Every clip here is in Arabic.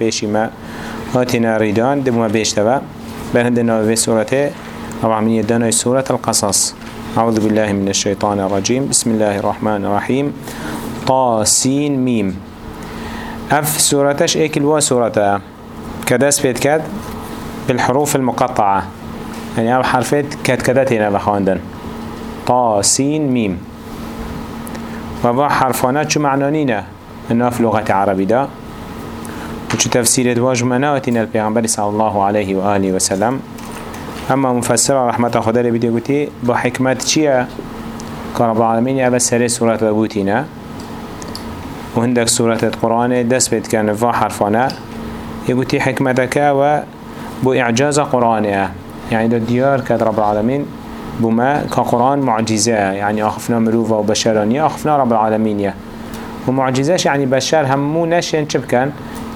بيشي ما هاتنا ريدان دموا بيشتبا بهندنا في سورة طبعا من يدنا سورة القصص. أعوذ بالله من الشيطان الرجيم بسم الله الرحمن الرحيم طاسين ميم أف سورتش إيك الوا سورة كداس بيت كاد بالحروف المقطعة. يعني أو حرفات كاد كدتنا بخواندن طاسين ميم وبا حرفانات شو معنانينا إنه في لغة عربي ده وچو تفسير واجمناتنا البيغمبر صلى الله عليه وآله وسلم. أما مفسر رحمة خدا لبيدي قوتي بحكمة چيا كرب العالمين أبا سري سورة بوتينا وهندك سورة القرآن دس بيت كان فا حرفانا يقولي حكمتك و بو إعجاز قرآنها. يعني ده ديار كاد رب العالمين بما كقرآن معجزة. يعني أخفنا مروفة وبشرانية أخفنا رب العالمين ومعجزاش يعني بشر همو نشين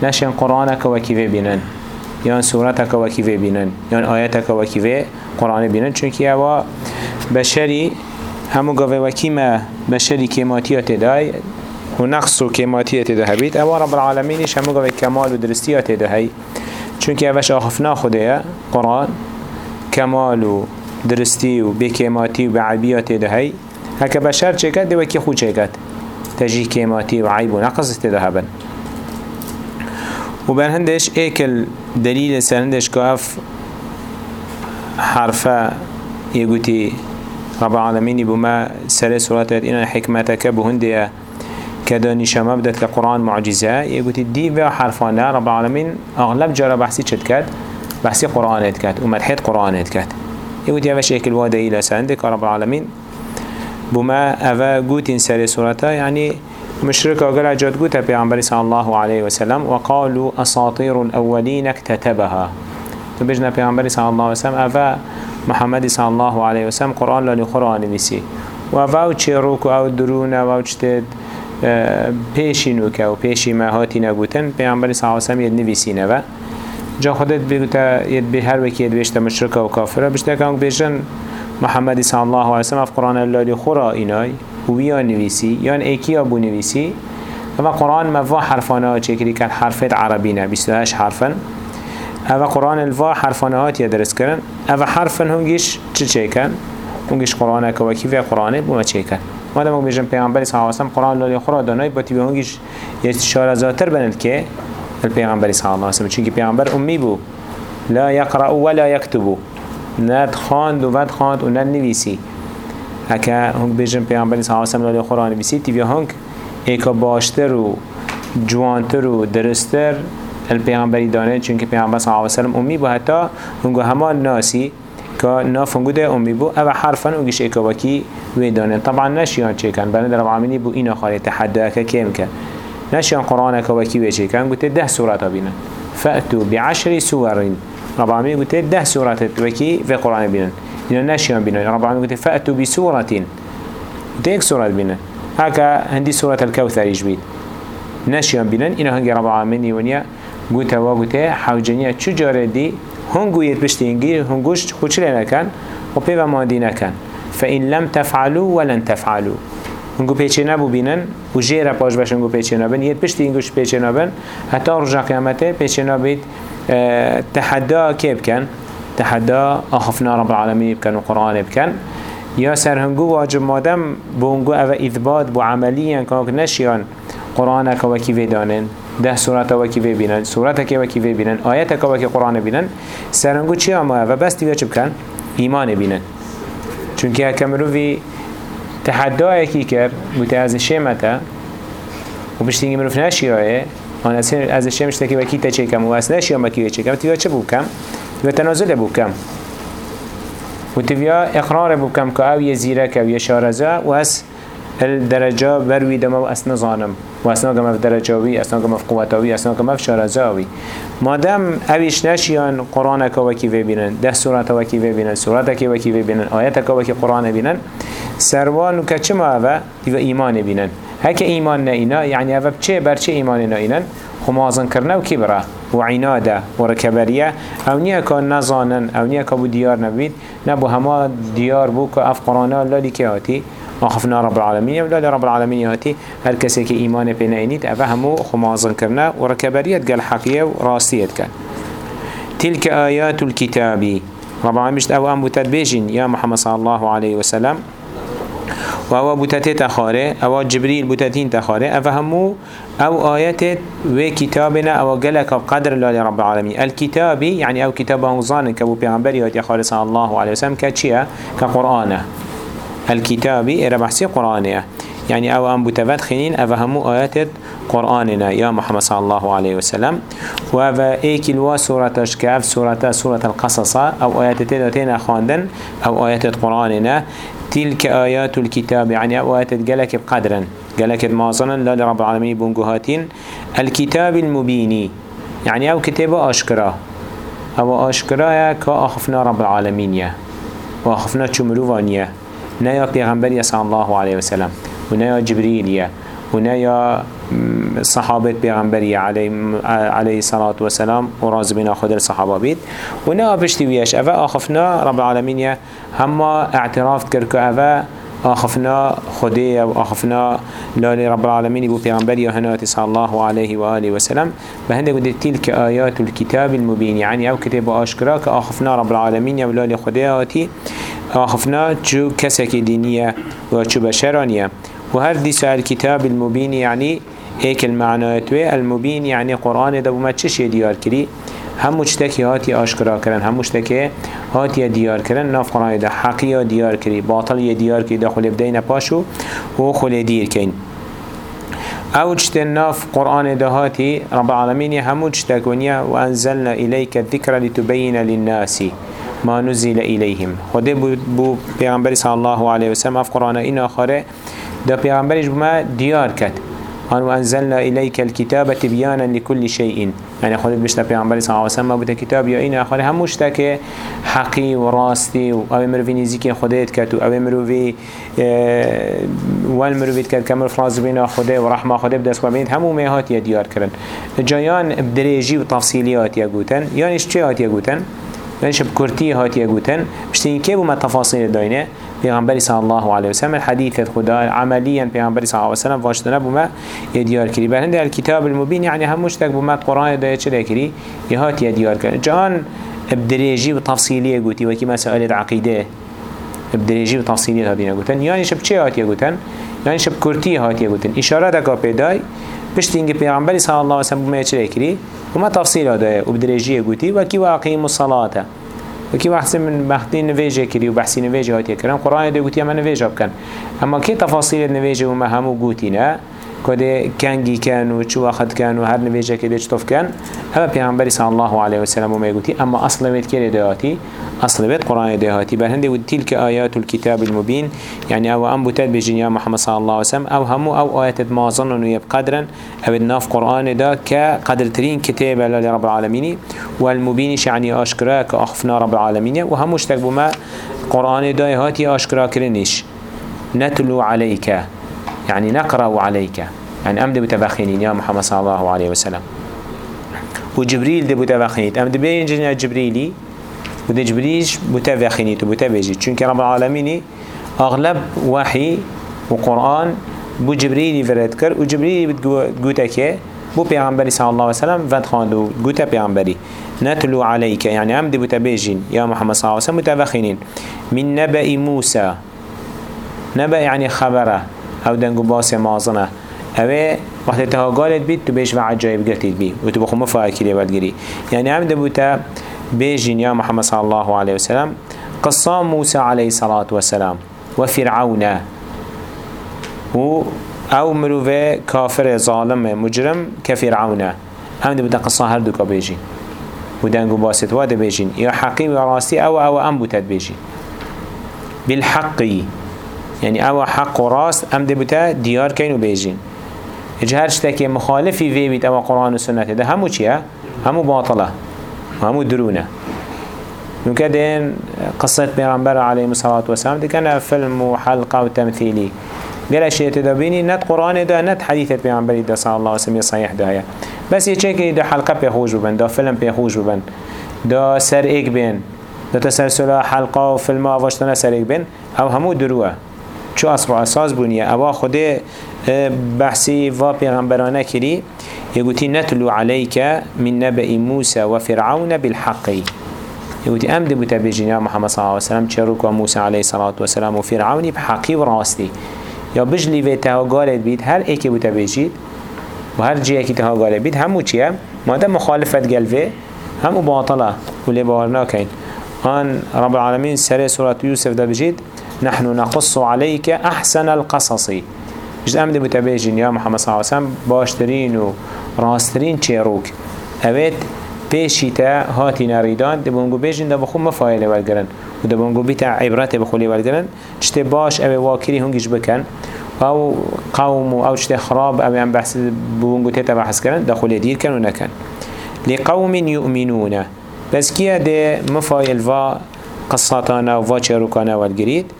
نشين قرآنك وكيفي بينن يان سورتك وكيفي بينن يان آياتك وكيفي قرآن بينن چونكي هوا بشري همو قوي وكيما بشري كيماتيات داي ونقص كيماتيات ده هبيت أوا رب العالمين همو قوي كمال ودرستيات ده هاي چونكي هواش آخفنا خده قرآن كمال ودرستي وبكيماتي وبعبيات ده هاي هكا بشر چكت دي وكي خو چكت تجي كيماتي وعيب ونقص استدهبن وبن هندش ايكل دليل سهندش كاف حرفا يقولي رب العالمين بما سر سورة إن حكمتك بهندية كداني شما بدت كقرآن معجزة يقولي دي بها حرفانا رب العالمين أغلب جرى بحثي شد كات بحثي قرآن كات ومدحيت قرآن كات يقولي هذا شكل وادا إلى سهندك رب العالمين بما أفا قوتين سر سورة يعني مشرك وقال جد قوت بيعنبري صلى الله عليه وسلم وقالوا أساطير الأولين اكتتبها. تبجنا بيعنبري صلى الله عليه وسلم أفا محمد صلى الله عليه وسلم قرآن لن قرآن بيسي وفاو چروك أو درون أو چتد پیشی نوکه و پیشی ما هاتی نگوتن پیامبری صلی الله علیه و سلم ید نویسی نوه جا خودت بگوتا ید به هر وکی ید بیشتر مشرک و کافره بیشتر که محمد صلی الله علیه و سلم اف قرآن الله خورا اینای. هویا نویسی یا ایکیا بو نویسی. اما قرآن موا حرفانه ها چکری کن حرفت عربی نه 28 حرفن. اما قرآن الوا حرفانه ها تیه درست کرن اما حرفن هنگیش چه چکن هنگیش قرآن که وکی و قرآن بو ما دم مادم اگه بیشم پیغمبری صلی واسم قرآن لالی خورا دانایی با تیبه هنگیش یه اشاره زیادتر بند که الپیغمبری صلی واسم چون چونکه پیغمبر امی بو. لا یقرأ ولا یکتبو ند خاند و ود خاند و ند نویسی. هکا هنگ بیجن پیامبری صلی الله علیه و قرآن بیسی تیویا هنگ ایکا باشتر و جوانتر و درستر الپیامبری دانه چون که پیامبر صلی الله علیه و امی بو. حتی هنگو همان ناسی که ناف هنگو ده امی بو أو حرفا هنگش ایکا باکی وی دانه. طبعا نشیان چه کن بنا در عاملی بو اینا خالی تحدی که کم کن نشیان قرآن که باکی وی چه کن گوته ده سورت بینن. فأتوا بعشر سور رب العالمين قلت ده سورة وكي في قرآن بينن إنه نشيان بينن رب العالمين. قلت فأتوا بسورة. تيك سورة بينن هكا هندي سورة الكوثر يجبيد نشيان بينن إنه هنجي رب العالمين. يونيا قلت وقلت حوجنيا چجارة دي؟ هنگو يتبشتينجي هنگوش خوش لنا كان؟ وبيبا مادينا كان. فإن لم تفعلوا ولن تفعلوا. هنگو پیچه نبو بینن و جیره پاش باش هنگو پیچه نبن یه پشتی هنگوش پیچه نبن حتی رجا قیامته تحدى كيف تحدى أخفنا رب العالمين بكن وقرآن بكن. يا سر هنگو واجب مادم بونگو أو إثبات بو عمليا كاك نشيان قرآنك وكي في دانن. ده سورة وكي في بينن سورتك وكي في بينن آياتك وكي قرآن بينن سر هنگو چي اما أو بس تيوه چه بكن إيمان بينن چونك هكمرو في تحدى اكي كر از شمتا و بشتینگی مروف نشیاه آن از شمش تکی وکی تا چه کم و از نشیا مکی چه کم تیوا چه بو تیوا تنازل بو کم و إقرار بو کم که أو یه زیره که و یه شارزه و از الدرجة بروي دم وأس نظانم. وأس نقم في درجاوي أس نقم في قوتاوي أس نقم في شارزاوي. ما دام أويش نشيان قرآنك وكي بينن ده سورة وكي بينن سورتك وكي بينن آياتك وكي قرآن بينن سروان كچما تبا إيمان بينن هكا إيمان نائنا يعني أفا بچه برچه إيمان نائنا خمازن کرنا و کبره و عناده و رکبریه أو نیا که نزانن أو نیا که بو دیار نبید نبو همه دیار بو که اف قرآنه لالی که آتی آخفنا رب العالمين ولا رب العالمين هاتي هر كسي كي إيمان بينينيت أفهمو خمازن كرنا وركبريت قال حقية وراستيت كان تلك آيات الكتاب رب العالمين أو أم بتدبيجين يا محمد صلى الله عليه وسلم. و أو بوتته تخاره أو جبريل بوتتين تخاره افهمو أو آيات و كتابنا أو قلق قدر الله رب العالمين الكتاب يعني أو كتاب انظان كبو پیغمبر ياتي خالص صلى الله عليه وسلم كتشيا كقرآن الكتاب إرى بحثي قرآنية يعني أو ام بوتفت خنين افهمو آيات قرآننا يا محمد صلى الله عليه وسلم. وفا ايك الوا سورة اشكاف سورة سورة القصص أو آيات تدتين خواندن أو آيات قرآننا تلك آيات الكتاب يعني آيات جلك بقدرا. جلك مازنا لا رب العالمين بنجهاتين الكتاب المبيني يعني أو كتاب أشكرا. أو أشكرا كأخفنا رب العالمين يا. وأخفنا شمروفانيا نيا پیغمبر صلى الله عليه وسلم. ونيا جبريل يا. ونيا صحابة پیغمبری علی علی الصلاة والسلام و راز بنا خود الصحابه بید و نه پشتی ویش اوه آخفنا رب العالمین هما اعتراف که اوه آخفنا خدي و آخفنا لالي رب العالمين بو پیغمبری هنات صلى الله عليه وآله وسلم. بهنده قد تلك آيات الكتاب المبين يعني أو كتاب آشكرا كآخفنا رب العالمين و لالي خدي آتي. آخفنا جو كسك دينية و بشرانية وهر دي سؤال كتاب المبين يعني هيك المعنى توي المبين يعني قرآن ده بما تشي ديار كري هم مشتكي هاتي آشكرا كرن هم مشتكي هاتي ديار كرن ناف قرآن ده حقيا ديار كري باطل ديار كري ده خل بدين باشو و خل دير كين أو ناف قرآن ده هاتي رب العالمين هم ونيا وأنزلنا إليك الذكر لتبين للناس ما نزل إليهم خده بو, بو پیغمبر صلى الله عليه وسلم اف قرآن این آخره ده پیغمبرش بما ديار كت هن وأنزلنا إليك الكتاب تبيانا لكل شيء يعني خلت بشتا پیغمبر صلى الله عليه وسلم بوده كتاب يا إنا آخر هم مشتك حقي وراستي و أو مروفي نزيك خديت كت و أو مروفي آه والمروفي كت كمر فراز بين خده ورحمة خده بدس وبين همو ميهات يديار كرن جايان بدريجي وتفصيليات يقوتن يعني إيش هات يقوتن يعني شب كرتي هات يقوتن بشتين كيف ما تفاصيل داينه پیغمبر صلی الله علیه و سلم الحديث خدا عمليا پیغمبر صلی الله علیه و سلم واشتنا بما يديار كري بل هند الكتاب المبين يعني هم مشتك بما قرآن ده چه كري يهات يديار كري جان بدريجي وتفصيلية قوتي وكي مسائل عقيدة بدريجي وتفصيلية هاتين قوتن يعني شب چه هات يقوتن يعني شب كرتي هات يقوتن إشارة دكا پیدای پشتینگی پیغمبر صلی الله علیه و سلم بما چه كري وما تفصيل هذا وبدريجي قوتي وكي واقيم الصلاة. وكي بحث من بحثي نواجه كري وبحثي نواجه هاتي كرم قرآن ده قوتي اما نواجه بكن أما كي تفاصيل نواجه وما همو قوتينا كده كانجي كان وشو واخد كان وهر نواجه كده چطف كان اما پیغمبر صلى الله عليه وسلم وما يقولي اما اصل بيت كده دهاتي اصل بيت قرآن دهاتي بل هنده تلك آيات الكتاب المبين يعني أو ام بوتاد بجن يا محمد صلى الله عليه وسلم أو همو أو آيات ما ظنن يبقدرا أو الناف قرآن ده كقدر ترين كتاب لرب العالمين والمبين يعني اشكرا كأخفنا رب العالمين وهمو اشتكبوا ما قرآن ده هاتي اشكرا كرنش نتلو عليك. يعني نقرأ عليك. يعني أمد بتبخينين يا محمد صلى الله عليه وسلم. وجبريل دي بتبخينيت أمد بينجن جبريلي. وده جبريش بتبخينيت وبتبجي چونك رب العالمين أغلب وحي وقرآن بو جبريلي فرد كر. وجبريلي بتقوتك بو پیغمبری صلی الله علیه وسلم ود خواندو گوته پیغمبری نتلو عليك. يعني عمد بتبيجين يا محمد صلى الله عليه وسلم متبخينين من نبأ موسى. نبأ يعني خبره. أو دنگو باس مازنه. اوه وقتی تها قالت بید تو بیش و عجایب گرتید بی. و تو بخو مفاکی لی بلگری یعنی هم دبوتا بیجین یا محمد صلی الله علیه وسلم قصة موسى عليه الصلاة والسلام وفرعون و أو مروفه كافر ظالم مجرم كفرعون هم دبوتا قصة هر دو كبيجين و دنگو باست واده بيجين يا حقي وراسي أو أو ام بوتد بيجين بالحقي يعني أو حق و راست ام دبتا ديار كين و بيجين اجه هر شتاكي مخالفي في بيت أو قرآن و سنة ده همو چيه؟ همو باطله همو درونه نكدين قصة بيغمبر عليه الصلاة والسلام دي كان فيلم وحلقة وتمثيلي قال الشيء تدبيني نت قرآن ده نت حديثة بيغمبر ده صلى الله عليه وسلم صحيح ده بس يچه ده حلقة بيخوش ببن ده فيلم بيخوش ببن. ده سر ايك بين ده تسلسل حلقة و فيلم آواشتنا سر ايك بين أو همو دروه چو اصل و أساس بونیه اوا خود آه، بحثی و پیغمبرانه کری يقولي نتلو عليك من نبأ موسى وفرعون بالحق. يقولي أمد بتبجين يا محمد صلى الله عليه وسلم شروك وموسى عليه الصلاة والسلام وفرعون بحقي وراستي يا بجلي في تها قالت بيت هل ايكي بتبجيت وهر جيه كي تها قالت بيت همو چيه مادام مخالفة قلبه همو باطلة واللي بارنا كين آن رب العالمين سري سورة يوسف ده بجيت نحن نقص عليك أحسن القصص. جد أمد متبجين يا محمد صلى الله عليه وسلم باشترين و راسترين چيروك اوید پیشی تا هاتی نریدان دبونگو بیجن دا بخو مفایله والگرن و دبونگو بیتا عبرت بخولی والگرن چته باش أو واکری هنگیش بکن أو قوم أو چته خراب أو ام بحث بونگو تیتا بحث کرن دخول دیر کن و لقوم يؤمنون بس كيا ده مفايل فا قصاتانا و فا چروكانا والگرید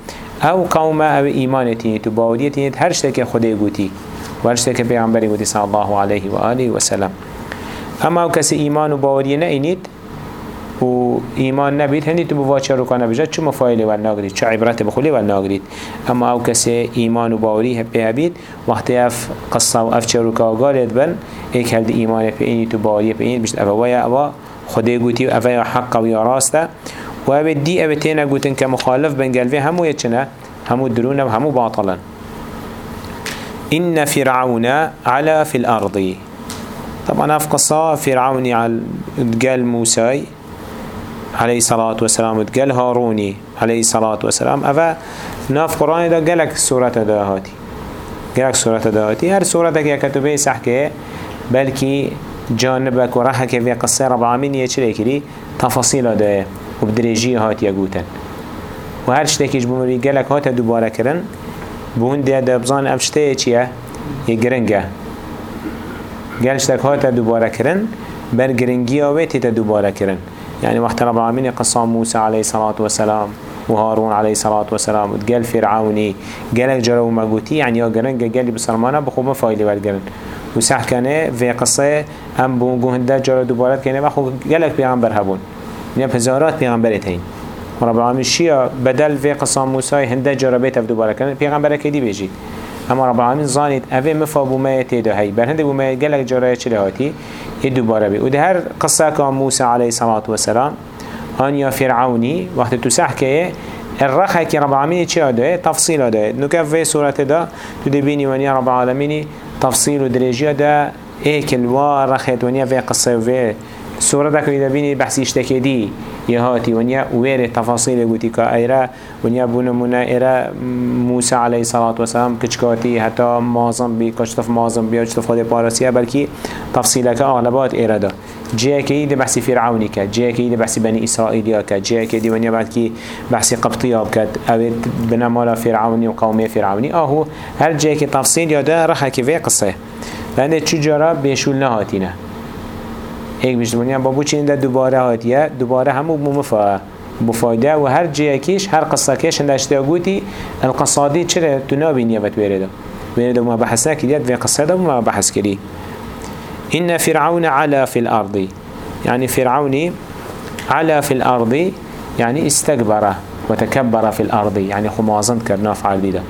أو قوم أو ایمانتینی تو باودیتینی هر شتك خده گوتی و هر شتك پیغمبری گوتی صلی الله علیه و آله و سلم. اما أو کسی ایمان و باوری نینید و ایمان نبید هنی تو بوا چروکانه بجد چو مفایله ول ناگرید چو عبرت بخولی ول ناگرید. اما أو کسی ایمان و باوری هپی هبید وقتی اف قصه و اف چروکا گالید بن ایک هلد ایمان پی اینی تو باوری پی اینی بجد. اوه اوه خدای گوتی و اوه حق و یا راسته. و اوه دی اوه تینا گوتن که مخالف بن قلبه همو یچنه همو درونه و همو باطلا. إن فرعون على في الأرض. طبعا في قصة فرعون قال موسى عليه الصلاة والسلام قال هاروني عليه الصلاة والسلام. أفا ناف قرآن دا قالك سورة دهاتي قالك سورة دهاتي هر سورة كي كتبه سحكي بلكي جانبك ورحك في قصة رب العالمين يشري كري تفاصيل وبدريجي هات يقوتن وهر شتكيش بمري قالك هات دوباره كرن بون ده دبزان افشته چیه؟ یه گرنگه گلشتک ها تا دوباره کرن بر گرنگی آوه تا دوباره کرن يعني وقت رب العالمين قصام موسى عليه الصلاة والسلام وهارون عليه الصلاة والسلام وقال فرعوني قالك جرو مقوتي يعني يا قرن قال بسرمانا بخو مفايلي والقرن وسح في قصة هم بونقو هنده جرو دوبارات كان بخو قالك بيغمبر هبون يعني بزارات بيغمبرت هين رب العالمين شيا بدل في قصام موسى هنده جرو بيت دوباره كان بيغمبر كدي بيجي اما رب العالمين زانيت اوه مفا بومية تيدا هاي بر هنده بومية قلق جرايا چلي هاتي يدو بارا بي وده هر قصة كان موسى عليه الصلاة والسلام هان يا فرعوني وقت تسح كيه الرخة كي رب العالمين چه ده تفصيل ده نكف في سورة ده تدبيني ونيا رب العالمين تفصيل ودرجة ده ايك الوا رخت ونيا في قصة وفي سورة ده كده بيني بحث يشتكي دي يهاتي ونيا وير تفاصيل قوتي كايرا ونيا بونمونا ايرا موسى عليه الصلاة والسلام كشكاتي حتى مازم بي كشتف مازم بي كشتف خود بارسيا بلكي تفصيلك اغلبات ايرا ده جيه كي دي بحث فرعوني كات جيه كي دي بحث بني اسرائيل كات جيه كي دي ونيا بعد كي بحث قبطية كات أو بنمالا فرعوني وقومي فرعوني اهو هر جيه كي تفصيل يا رخا كي في قصة لأن تجارة بيشول نهاتينه ایک بجتمانی با بو چین دوباره هاتیه دوباره همو مفا مفایده و هر کیش هر قصه کیش هندشتی گوتی القصادی چرا تو نابینیه بت ویرده ویرده ما بحث نکرید و قصه ده ما بحث کری إن فرعون علا في الأرض يعني فرعوني علا في الأرض يعني استكبر وتكبر في الأرض يعني خمازن كر نافع ده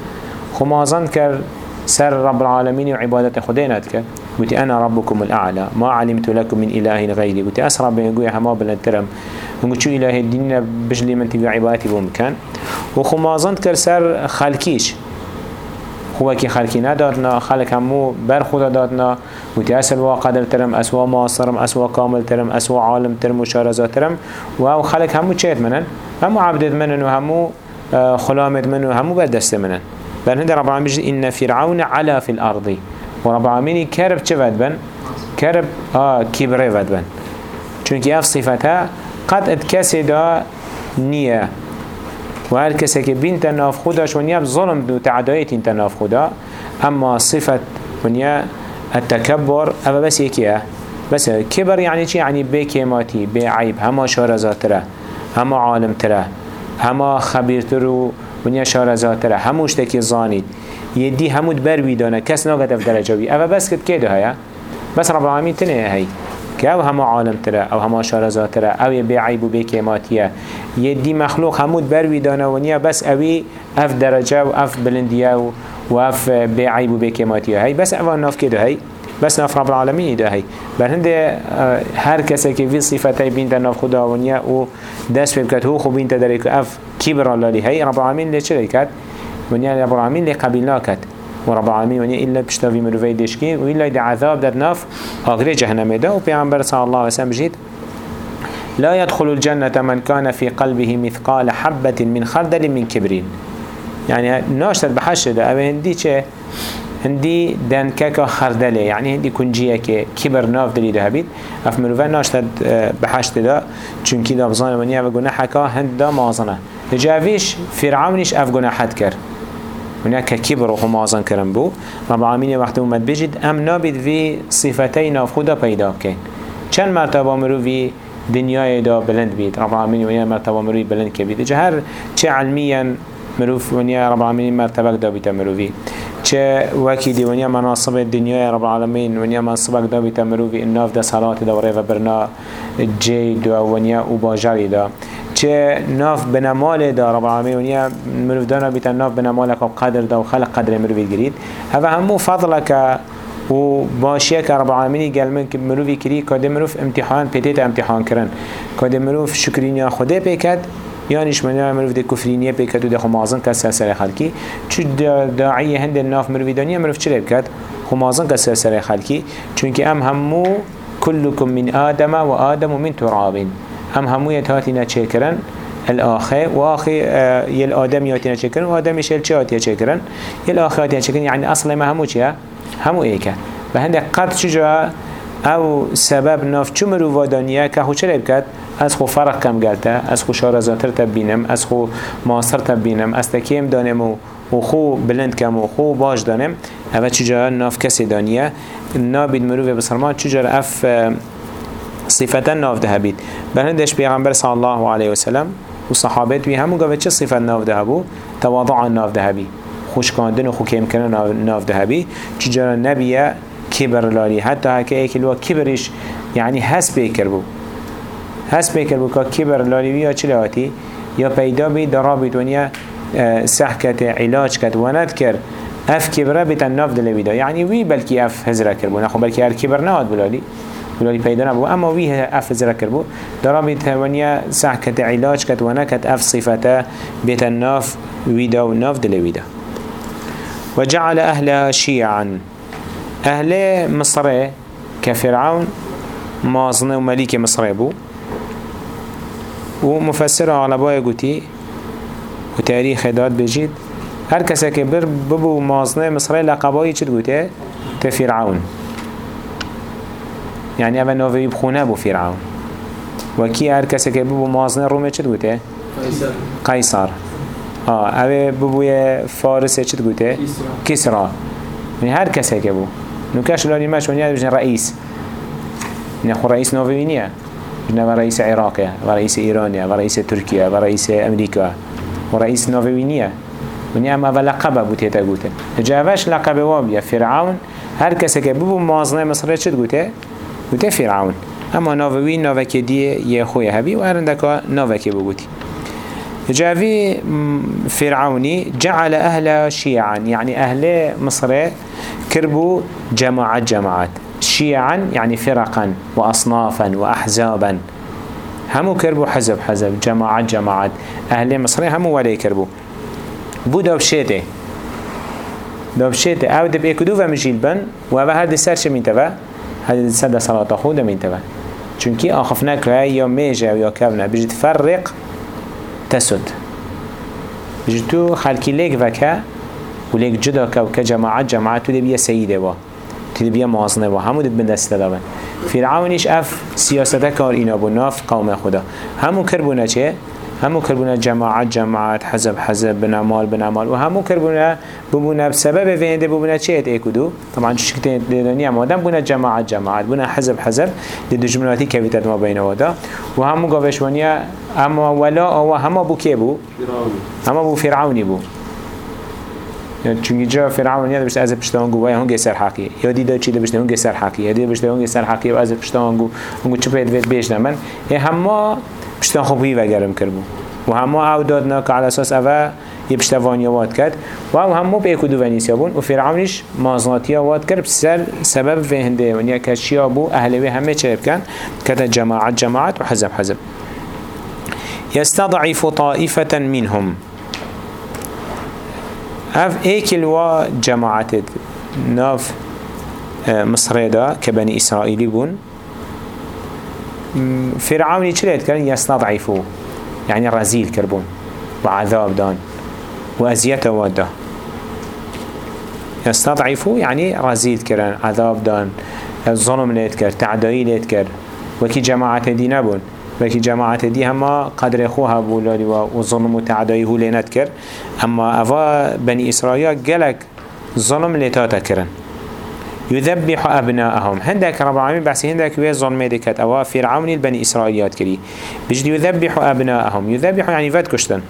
خمازن كر سر رب العالمين وعبادة خدينة كر قلت أنا ربكم الأعلى. ما علمت لكم من إله غيري. قلت أسرى بين قوي هما بلنترم قلت شو إله الدين؟ بجلي من تبع عبادتي بمكان وخمازن كرسر خالكيش. هو كي خلقي ندادنا خلق همو بر دادنا وتي اسوا قدر ترم اسوا معاصرم اسوا كامل ترم اسوا عالم ترم وشارزات ترم. و خلق همو چيت منن؟ همو عبدت منن و همو آه، خلامت منن و همو بدست منن. بل هند رب العالمين إن فرعون على في الأرض. ورب العالمين كرب چه ود بن؟ كرب آه كبره ود بن چونك اف صفتها قد کسی دا نیه و هر کسی که بین تناف خودش ونیا ظلم دو تعدایت این تناف خدا اما صفت ونیا التكبر اما بس يكيه بس كبر يعني چي يعني بعيب هما شارزات ترى هما عالم ترى هما خبير ترو ونیا شارزات ترى هموش تكي زانيد يدي همود بر ويدانا كس ناقت اف درجة بي اما بس كد كده هيا بس رب العالمين تنه هي که أو همه عالم تره أو همه شارزات تره أو بی عیب و بی کماتیه یه دی مخلوق همود بروی دانوانیه بس اوی اف درجه و اف بلندیه و اف بی عیب و بی کماتیه هی بس اوان ناف کده هی. بس ناف رب العالمین ده هی. بر هنده هر کسی که وی صفتی بین ناف خداونیه و دست بکت هو خوب بین در که اف کبر الله هی رب العالمین لی چه کرد ونیا رب العالمین لی قبیل ناکد ورب العالمين ونيا إلا بشتوي مروفي دشكي وإلا يدي عذاب در ناف آغري جهنم دا وبيعنبر صلى الله عليه وسلم جيد لا يدخل الجنة من كان في قلبه مثقال حبة من خردل من كبرين. يعني ناشتر بحشت دا أبي هندي چه؟ هندي دن كاكا خردله. يعني هندي كنجيه كي كبر ناف دلي ده بيت اف مروفه ناشتد بحشت دا. چونكي دا بزانه منيا و هند دا مازنه. لجاويش فرعونش اف گناحت كر هناك كبر وخمازن كرم بو. رب العالمين وقت اومد بجد ام نابد في صفتين ناف خدا پیدا بكين چند مرتبه مروفي دنیای دا بلند بید. رب العالمین ونیا مرتبه مروی بلند که بید هر چه علمیا مروف ونیا رب العالمین مرتبه دا بیتا مروی چه وکی دی ونیا مناصب دنیای رب العالمین ونیا منصبک دا بیتا مروی الناف دا صلات دا وریغ برنا جی دا ونیا و باجری دا. چه ناف بنمال دا رب العالمین ونیا مروف دانا بیتا ناف بنمالک و قدر دا و خلق قدر مروی گرید. هفه همو فضلک و باشیه که رب العالمینی گلمن که مروفی کری که مروف امتحان پیتیت امتحان کرن. که مروف شکرینیا خوده پیکد یانیش من مروف ده کفرینیه پیکد و ده خمازن که سر خلکی. چو داعی هند ناف مروفی دانیه مروف چرا بکد خمازن که سر خلکی. چونکه ام همو كلكم من آدم و آدم من تراب ام همو يتهاتنا چكرن الآخر وآخر يل آدم ياتينا چكرن و آدم يشيل چه آتيا چكرن يل آخر آتينا چكرن يعني أصلا ما همو چه همو ايكا و هنده قد چجا؟ أو سبب ناف چو مروفادانیه که خو چرا بکد؟ از خو فرق کم گلته از خو شارزاتر تبینم از خو ماستر تبینم از تکیم دانم و خو بلند کم و خو باش دانم. اوه چجا ناف کسی دانیه؟ نابید مروف بسرمان چجا اف صفتا ناف ده بید. بلندش پیغمبر صلی الله علیه وسلم و صحابت بی همون گفت چه صفت ناف ده بو؟ تواضع ناف ده بی. خوشکاندن و خوکیم کنن ناف ده بی. چجا نبیه؟ كبر لالي حتى هكا ايك الوا كبرش يعني هس بيكر بو. هس بيكر بو كا كبر لالي بيا چلواتي يا پیدا بي درابي دنيا سحكت علاج كت وند كر. اف كبره بتن ناف دل بيدا. يعني وي بلكي اف هزرا كربو نخو بلكي هر كبر نهاد بلالي بلالي پیدا نبو. اما وي اف هزرا كربو درابي تونيا سحكت علاج كت ونكت اف صفته بتن ناف ويدا وناف دل بيدا. وجعل أهلها شيعا. أهل مصر كفرعون مازنه ومليك مصر بو. ومفسر على قوتي وتاريخ داد بجيد. هر کسی که بر ببو مازنه مصر لقبایی چه گوته؟ تفرعون يعني أبا نوفي بخونه بو فرعون. وكي هر کسی که ببو مازنه رومه چه گوته؟ قیصر. قیصر. آه أبا ببو فارس چه گوته؟ کسرا. يعني هر کسی که بو. نوكاش لاني ماش ونيا بجن رئيس نخو رئيس نوفينيا بجن رئيس عراقيا ورئيس إيرانيا ورئيس تركيا ورئيس أمريكا ورئيس نوفينيا ونيا ما لقب بوتيتا قوتا جاواش لقب وابيا فرعون هر کسی که ببو مازنه مصر چد گوته؟ گوته فرعون اما ناوی ناوکی دیه یه خوی هبی و هرندکا ناوکی بگوتی جاوي فرعوني جعل أهل شيعا يعني أهل مصر كربوا جماعات جماعات شيعا يعني فرقا وأصنافا وأحزابا. همو كربوا حزب حزب جماعات جماعات. أهل مصر همو كربوا. بو دوبشيته دوبشيته أو دب إكدو ومجيل بن وهذا هذا سرش من تبا هذا سد صلاة خود من تبا چونكي آخفناك يا ميجا يا كابنا بجد فرق تسد جتو خلکی لیک وکا و لیک جدا که و جماعات جماعت جماعت تو دیبیه سیده وا، تو دیبیه مازنه وا همو دید بندسته دابن فرعونش اف سیاسته کار اینا بو ناف قوم خدا همو کربونچه. چه؟ همو کربونه جماعت جماعت حزب حزب بنامال بنامال و همو کربونه ببونه بسبب وینده ببونه چه ات ايكودو طبعا شكت دنيا هم آدم بونه جماعت جماعت بونه حزب حزب دي دجمناتي كويتت ما بين ودا و همو قوشوانيا اما ولا أو همو بو كي بو همو بو فرعوني بو چونگی جا فرعون یاد از پشتان گو وای هنگی سر حقی یا دیده چی ده بشت هنگی سر حقی یا دیده بشت هنگی سر حقی و از پشتان گو هنگو چه پید وید بیش نمن همه پشتان خوبی و گرم کربو و همه آو دادنا که على أساس اوه یه پشتوانی واد کرد. و آو همه به کدو ونیسیا بون و فرعونش مازناتی واد کرد. سر سبب فهنده ونیا کشیا بو اهلوی همه چه بکن؟ کتا جماعت جماعت و حزب حزب. يستضعف طائفة منهم. آف ايكل و جماعت ناف آه، مصر دا كبني اسرائيلي بون. فرعوني چلت كان يستضعفو يعني رزيل كربون وعذاب دان. وأزيت وادا يستضعفو يعني رزيل كرن عذاب دان. الظلم ليت كر تعدائي ليت كر وكي جماعة دي نبون وكي جماعة دي هما قدر خوها بولادي وظلم وتعدائي هو لينات كر اما افا بني اسرائيل قلق ظلم ليتاتا كرن يذبح أبناءهم. هندك رب العالمين بس هندك وي ظلم دكت أو فرعون البني إسرائيليات كري. بجد يذبح أبناءهم. يذبح يعني فات كشتن.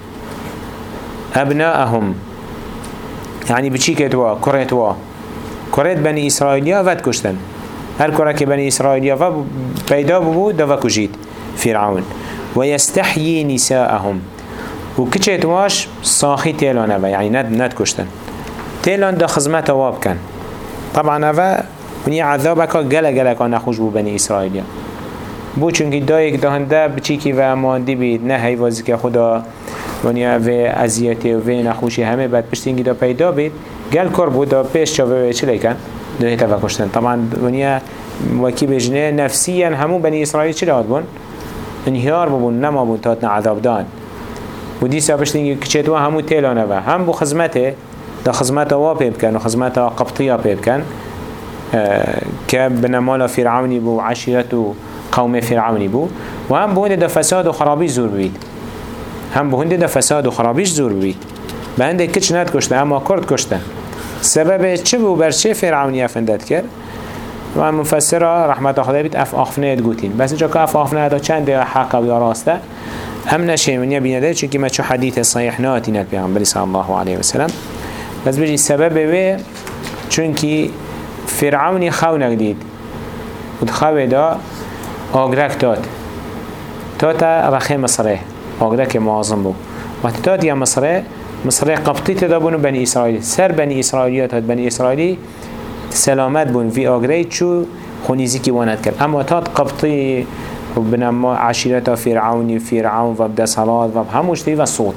أبناءهم. يعني بچي كتوا كرتوا كرت بني إسرائيليا فات كشتن. هر كرك بني إسرائيليا فبيدا ببو دفا كجيت فرعون. ويستحيي نساءهم. وكتشتواش صاخي تيلون يعني ند ند كشتن. تيلون دا خزمة واب كان. طبعا اوه ونیا عذابک گله گله که نخوش بو بنی اسرائیلیا. بو چونکی دایک دهنده بچی که و ماندی بید نه حیوازی که خدا ونیا و ازیتی و نخوشی همه بعد پشتینگی دا پیدا بید. گل کار بود دا پیش چاوه چی لیکن؟ دهی تفکشتن طبعا ونیا وکی بجنه نفسیا همو بنی اسرائیل چی لاد بون؟ انهیار ببون نما بون تاتنا عذاب دان. و دیسا پشتینگی کچیتوا همو تیلانه و هم بو خزمته دا خزمت وا پیب کن و خزمت قبطیه پیب کن که بنمال فرعونی بو عشیرت و قوم فرعونی بو و هم دا فساد و زور بید هم بونده دا فساد و زور بید به هنده ند کشته اما کرد کشته سبب چه بو بر چه افندت کرد؟ و مفسر رحمت خدا بید اف آخفنه گوتین. بس اینجا که اف آخفنه دا چند حق و راسته هم نشه منیا بینده چون ما چو حدیث صحیح ناتیند پیغمبری صلی الله علیه وسلم. بس بجي سبب وي چونكي فرعوني خونك ديد. ودخوه دا آگرك داد. تاتا رخي مصره. آگرك معظم بو. وقت تات يا مصره مصره قبطي تدابونو بني إسرائيل سر بني إسرائيليات هاد بني إسرائيلي سلامت بون. في آگره چو خونيزي كي وانت کرد. اما تات قبطي وبنما عشيرة فرعوني فرعون وبدا صلاة وبهموش تي وصوت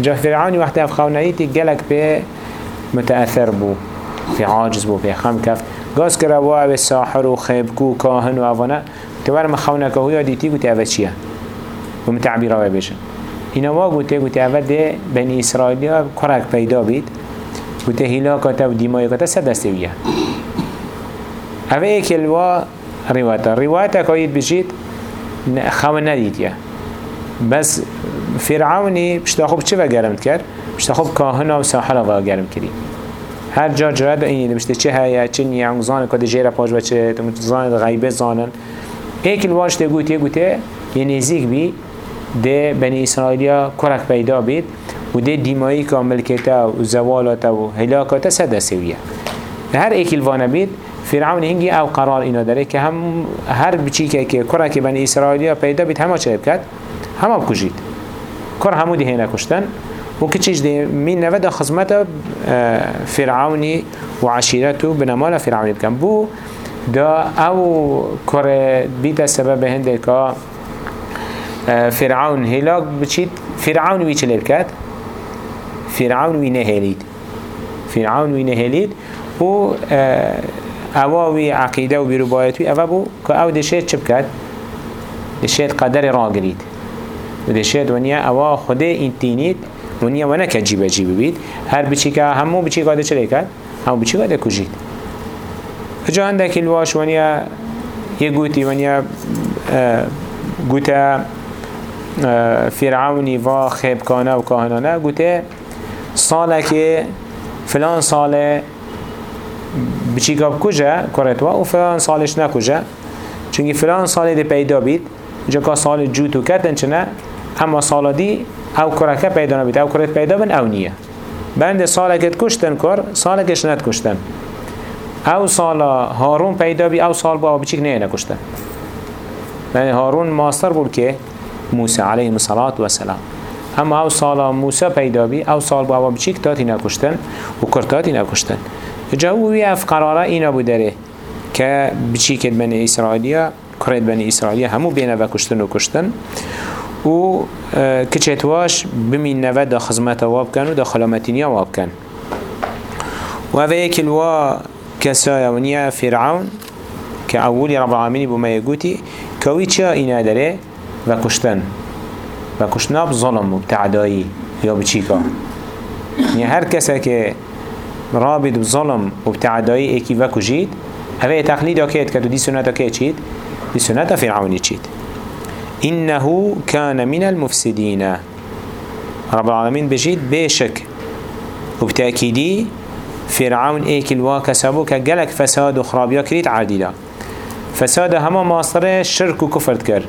جا فرعوني وقت اف خونهيتي قلق بي متأثر بو في عاجز بو في خم كف قاس كرا وعب الساحر وخيبكو كاهن وعوانا تبار ما خونك هو يديتي قلت أفا چيا ومتعبير وبيشن هنا وا قلت قلت أفا دي بني إسرائيل كرك پیدا بيت قلت هلاكتا وديمايكتا سدستوية أفا ايك الوا روايتا روايتا كايد بجيت خون نديتيا بس فرعونی پشتا خوب چه و کرد؟ پشتا خوب کاهنا و ساحلا و گرم کردی. هر جا جرد اینی بشته چه هیا چه نیان زان کد جیره پاش بچه تو زان غیبه زانن. ایک الواش ده گوته گوته یه نزیک بی ده بنی اسرائیلیا کرک پیدا بید و ده دیمایی که ملکتا و زوالتا و هلاکتا سده سویه. هر ایک الوانه بید فرعون هنگی او قرار اینا داره که هم هر بچی که کرک بنی اسرائیلیا پیدا بید همه چه بکد؟ همه بکشید کار همو دی هنه کشتن. و کچیش دی من نودا خزمت آه، فرعونی و عشیرتو بنمال فرعونی بکن. بو دا أو کار بیت سبب هنده که آه، فرعون هلاک بچید. فرعون وی چلی بکد فرعون وی نهلید. فرعون وی نهلید. و آه، اواوی عقیده و بیروبایتوی اوا بو که أو دشید چه بکد دشید قدر را گرید. ودشید ونیا اوا خود این تینید ونیا ونه که جیبه جیبه بید. هر بچی که همو بچی که چه کرد همو بچی که کجید جا که الواش ونیا یه گوتی ونیا گوته فرعونی و خیبکانه و کاهنانه. گوته ساله که فلان ساله بچی که کجا کرد و فلان سالش نکجا چونکه فلان ساله ده پیدا بید. جا که سال جوتو کردن چنه؟ اما سالا دی أو کرکه پیدا نبید أو کرک پیدا بن أو نیه بند سالكت کشتن کر سالکش ند کشتن أو سال هارون پیدا بی أو سال با بچیک نه نکشتن يعني هارون ماستر بود که موسى عليه الصلاة والسلام اما أو سال موسى پیدا بی أو سال با بچیک تاتی نکشتن و کرتاتی نکشتن جاوی اف قراره اینا بودره که بچیکت بنی اسرائیلیا کرد بنی اسرائیلیا همو بینه و کشتن و کشتن و آه، کچتواش بمین نوه دا خزمت واب کن و دا خلامتینیا واب کن و اوه ایک الوا کسای ونیا فرعون که اولی رب العالمین بما یگوتی کوی چه اینا داره و کشتن و کشتنا بظلم و بتعدایی یا بچیکا یعنی هر کسی که رابط بظلم و بتعدایی ایکی و کجید اوه تقلید اکید که دی سنت اکید چید دی سنت فرعونی چید إنه كان من المفسدين. رب العالمين بجيد بيشك. وبتأكيدي فرعون إيك الواقع سابو كجلك فساد وخرابيا كريت عادلا فساد هما ماصره شرك وكفر كر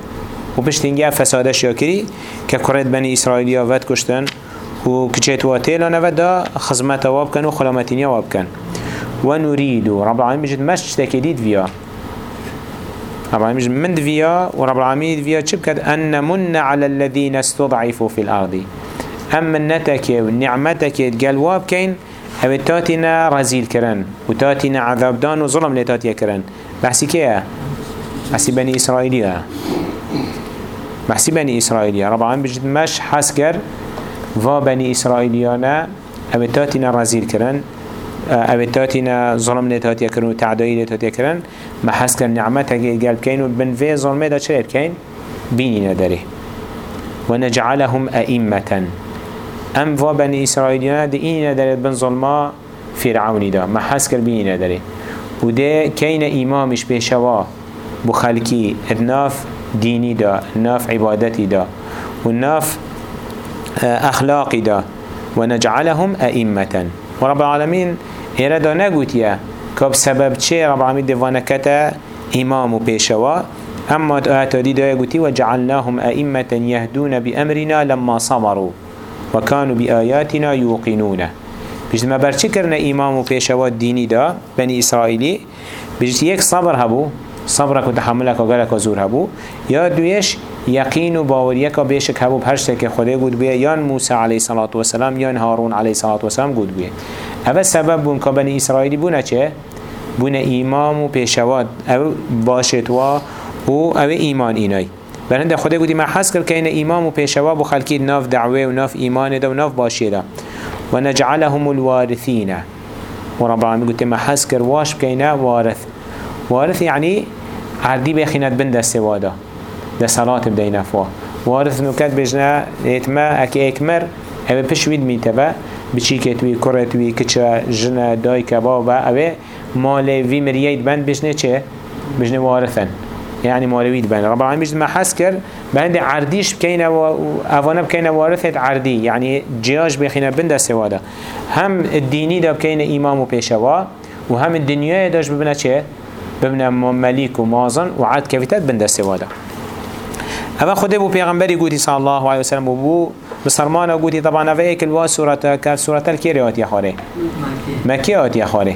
وبشتنجا فساد شاكري ككرد بني إسرائيليا ود كشتن. وكچيت واتيلا نودا خزمت واب كان وخلامتين واب كان ونريد رب العالمين بجد مش تكيديد فيها رب العالمين. من فيها ورب العالمين فيها چبكت أن من على الذين استضعفوا في الأرض. أما النتك ونعمتك قال كين أو تاتينا رزيل كرن وتاتينا عذاب دان وظلم لتاتيا كرن. بحسي كيه بحسي بني إسرائيلية. بحسي بني إسرائيلية. رب العالمين بجد مش حسكر و بني إسرائيليانا أو تاتينا رزيل كرن. أو تاتينا ظلم لتاتيا كرن وتعدائي لتاتيا كرن. ما حسكر نعمتك قلب كين وبن في ظلمه دا چلت كين بيني نداره ونجعلهم أئمة ام و بني اسرائيليان ده این نداره بن ظلما فرعونی دا. ما حس کر بین نداره و ده کین امامش پیشوا بو خلکی ناف دینی دا ناف عبادتی دا و ناف اخلاقی دا. و نجعلهم ائمة و رب العالمین که سبب چه رب العالمین دوانکتا امام و پیشوا. اما آتادی دا يقولي وجعلناهم أئمة يهدون بأمرنا لما صبروا وكانوا بآياتنا يوقنون بجد ما برچه کرنه امام و پیشوات دینی دا؟ بنی اسرائیلی. بجد یک صبر هبو. صبرك و تحملك و غلق و زور هبو. یا دویش یقین و باوریک و بیشک هبو. بهرشته که خوده گود بیه یان موسی علیه صلاة و سلام یان هارون علیه صلاة و سلام گود بیه. اول سبب بون که بنی اسرائیلی بونه چه؟ بونه امام و پیشوات أو باشد و أو ایمان اینای. برند خدا گویی ما حس کرد که این امام و پیشوا بو خلکی ناف دعوه و ناف ایمان ده و ناف باشی ده و نجعلهم الوارثین. و رب العالمین گویی ما حس کرد واش بکینه وارث. وارث یعنی عردی بخیند بند استوادا ده صلاة بدین فوا. وارث نکت بجنا اتما اکی اکمر اوه پشوید میتبه. بچی کتوی کرتوی کچه جنه دای کبابه اوه مال وی مریید بند بجنه چه؟ بجنه وارثن. يعني مولويد بين رب العالمين ما حس كر بند عرديش بكينا وأفانا بكينا وارثة عردي يعني جياج بخينا بند سوادا هم الديني ده بكينا إمام وبيشوا وهم الدنيا داش ببنا چه؟ ببنا مليك ومازن وعاد كفيتات بند سوادا هذا خده بو پیغمبری گوتی صلی الله علیه وسلم بو بسرمانه گوتی طبعا اوه ایک الوا سورت که سورت الکیری آتی خاره مکی خاره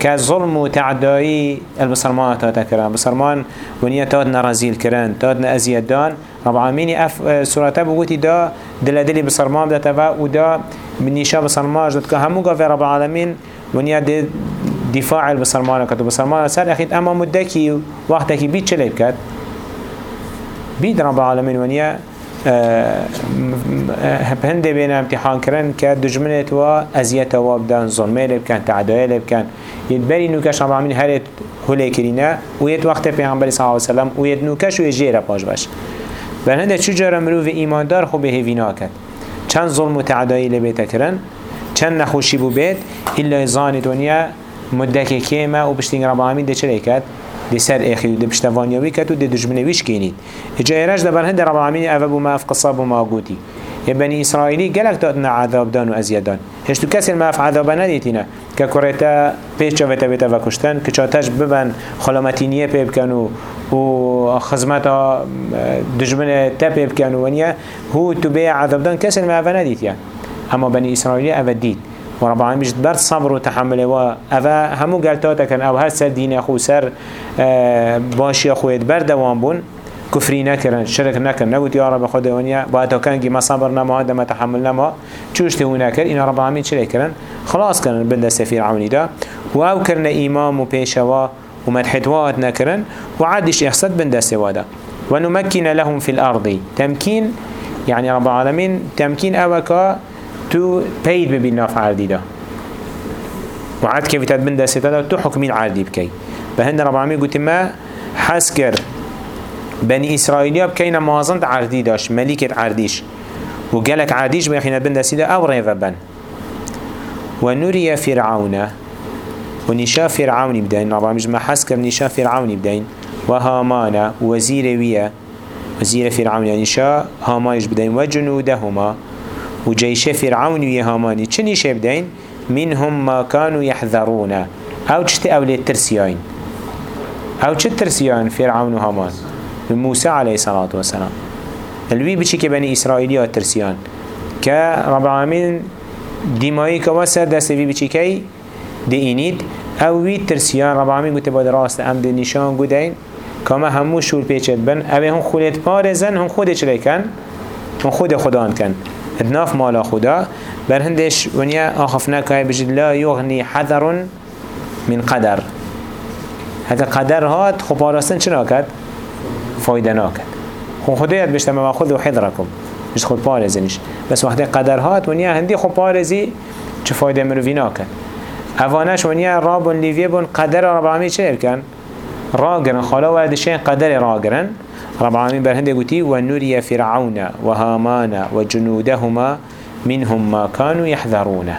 كظلم وتعدائي البصرمان تاتا كران بصرمان ونيا تاد نرزيل كران تاد نأزيد دان. رب العالمين اف سورة بقوتي دا دل دلي بصرمان دا تفا ودا من نشا بصرمان جدت كهمو قفي رب العالمين ونيا دي دفاع البصرمان كتو بصرمان سر اخيت اما مدكي وقتكي بيت چلي بكت بيت رب العالمين ونيا هنده بين امتحان کرن که دجمنت و ازیت و بدن ظلمه لبکن تعدایه لبکن ید بری نوکش رب العالمین هر هلی کرینه و ید وقت پیغمبر صلی الله علیه وسلم و ید نوکش و ید جیره پاش باش بر هنده چو جاره مروف ایماندار خوب هیوینا کد چند ظلم و تعدایی لبیت کرن چند نخوشی بو بید الا زان دنیا مدک کیمه و بشتین رب العالمین ده چلی دي سر أخي ودي بشتوانيوي كتو دي دجمنويش كينيد اجا ايراج دبر هند رب العالمين افبو ما اف قصاب وما قوتي يا بني اسرائيلي قالك دادنا عذاب دان و ازيادان هشتو كسر ما اف عذاب نديتنا ككوريتا بيش جاوتا بيتا وكشتن كچاتش ببن خلامتينيه بيبكنو و خزمتا دجمن تا بيبكنو ونيا هو تبيع عذاب دان كسر ما اف نديت يعني اما بني اسرائيلي اف ديت ورب العالمين بجد برد صبر وتحمل و أفا همو قلتاتا كان أو هر سر دين أخو سر آه، باشي أخو يدبر دوام بون كفري نكرن شرك نكرن نقول يا رب خدا ونيا بعد كان ما صبر نما هذا ما تحمل نما شوش تهو نكر إن رب العالمين شري كرن خلاص كرن بند سفير عوني دا. وأو كرن إمام وبيشوا ومدحتوات نكرن وعادش يحصد بند سوادا ونمكن لهم في الأرض. تمكين يعني رب العالمين تمكين أوكا تو بيد ببين عردي دا وعاد كيف تدبن دا ستادا تو حكمين عردي بكي بهن رب العالمين قلت ما حسكر بني إسرائيليا بكينا موازنة عردي داش ملكة عرديش وقالك عرديش بيخينا بن دا سيدا أو ريفا بن. ونري فرعون ونشا فرعون بدين رب العالمين ما حسكر نشا فرعون بدين وهامان وزير ويا وزير فرعون يعني شا هامانش بدين وجنودهما وجيش فرعون ويا هامان چني بدين منهم ما كانوا يحذرون أو چت اولي ترسيان أو چت ترسيان فرعون وهامان موسى عليه الصلاة والسلام الوي بچي كبني إسرائيليات ترسيان كرب العالمين ديمائي كواسر دست وي بچي كي دي إنيد أو وي ترسيان رب العالمين قلت بعد راست ام دي نشان قدين كما همو شول پیچت بن. اوه هم خودت پارزن هم خودت چلی کن هم خود خدان کن. ادناف مالا خدا بر هندش ونیا آخف نکای بجد لا یغنی حذر من قدر. هذا قدر هات خب آراستن چرا کد؟ فایده ناکد. خب خدایت بشتم ما خود و حذرکم. مش خود پارزنش بس وقتی قدر هات ونیا هندی خب پارزی چه فایده مروی ناکد. اوانش ونیا رابون لیویه بون قدر رب العالمین چه کن؟ راگرن. خالا وردشين قدر راگرن. رب العالمين برهنده قوتي ونري فرعون وهامان وجنودهما منهم ما كانوا يحذرون.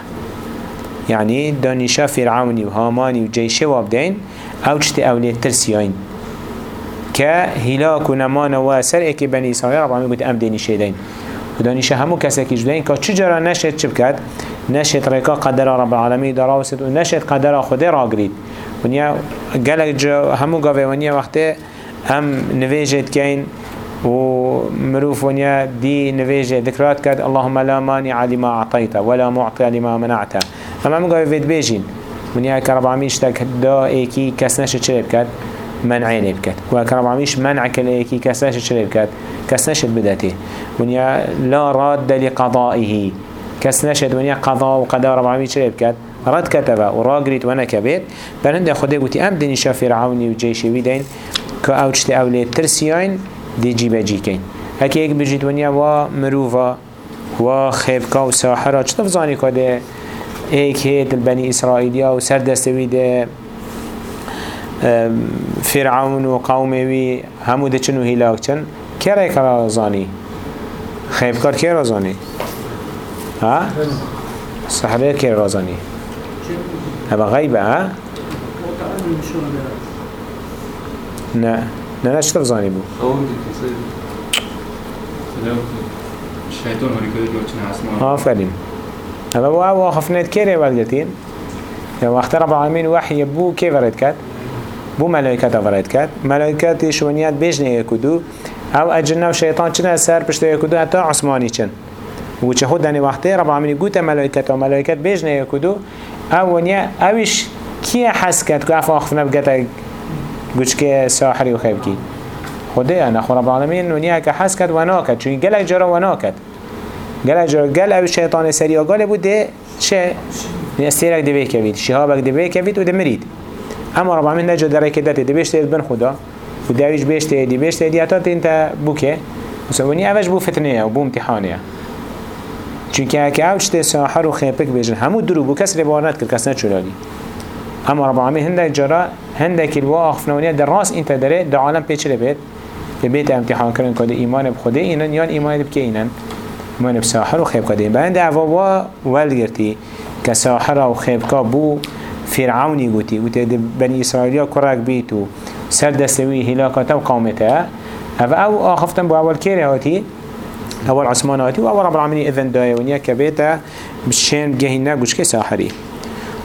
يعني دانيشا فرعوني وهاماني وجيشه وابدين أو جت اولي ترسيين. كهلاك ونمان واسر اكي بني إسرائيل رب العالمين قوتي ام ديني شيدين ودانيشا همو كساكي جدين كا چجرا نشد چبكت نشد ريكا قدر رب العالمين دراوست ونشد قدر خده راگريد ونیا گلک همو گاوه ونیا وقتی هم نویجت کین و مروف ونیا دی نویجه ذکرات کرد اللهم لا مانع لما أعطيت ولا معطي لما منعت. اما همو گاوه وید بیجین ونیا کرب عمیش تک دا ایکی کس نشه چه بکد منعی بکد و کرب عمیش منع کس نشه چه بکد کس نشه بدته ونیا لا راد لقضائه کس نشد ونیا قضا و قدر رب العالمین چه بکد رد كتبه وراغريت وأنا كبيت بلند خده قوتي ام دنيشا فرعوني وجيشي ويدين كا اوجت اولي ترسيين دي جيبا جيكين هكي ايك بجيت ونيا و مروفا و خيبكا و ساحرا. چطف زاني كده ايك هيت البني اسرائيليا و سر دستوي ده فرعون و قومي وي همو ده چنو هلاك چن. كره كرا زاني خيبكار كرا زاني ها؟ سحره كرا زاني هذا غيبة ها؟ نه. نه نه چطور زانی بو؟ آفرین. هذا هو واقف نت كيري والجتين وقت رب العالمين وحي بو كيف رد كات بو ملائكة فرد كات ملائكة شونيات بيجنه يكدو أو اجنه و شيطان چنه سر پشت يكدو حتى عثماني چن. وچه خود دنی وقتی رب العالمين قوت ملائكة و ملائكة بيجنه يكدو أو ونیا اوش کیه حس کرد که افا آخفنا بگتا گوش که ساحری و خیب کی خوده أنا خو رب العالمین ونیا که حس کرد و ناکد چون گل جرا و ناکد گل جرا گل أو شیطان سری آگاله بود ده چه؟ استیرک دبی کوید شهابک دبی کوید و دمرید. اما رب العالمین نجا دره که دته دبیشت بن خدا. و دویش بیشته دی بیشته دی اتا انت بوکه. مسونی اوش بو فتنه و بو امتحانه چونکه اگه اوچ ساحر و خیپک بیجن همو درو بو کس روانت کرد کس نچولالی اما رب العالمین هنده جرا هنده کلوا آخفنونیه در راست انت داره در عالم پیچه بید. بيت امتحان كرن كده إيمان بخده إنن يان إيمان بك إنن إيمان بساحر وخيب كده بعد عفوا والجرتي كساحر وخيب كابو فرعوني قوتي قوتي بني إسرائيل كرك بيتو سر دستوي هلاكته وقومته أو أو آخفتن بو أول كيري هاتي أول عثماناتي وأول رب العالمين إذن دايا ونيا كبيتا بشين جهنا قوش كساحري